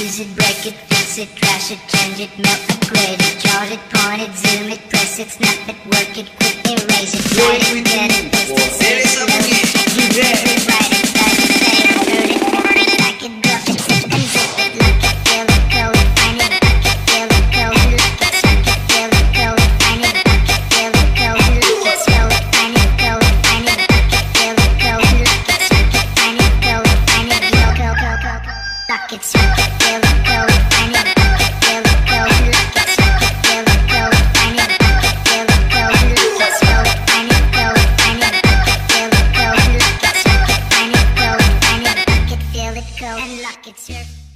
use it, break it, fix it, trash it, change it, melt, upgrade it, chart it, point it, zoom it, press it, snap it, work it, quick, erase it, write it, and lock it, sir.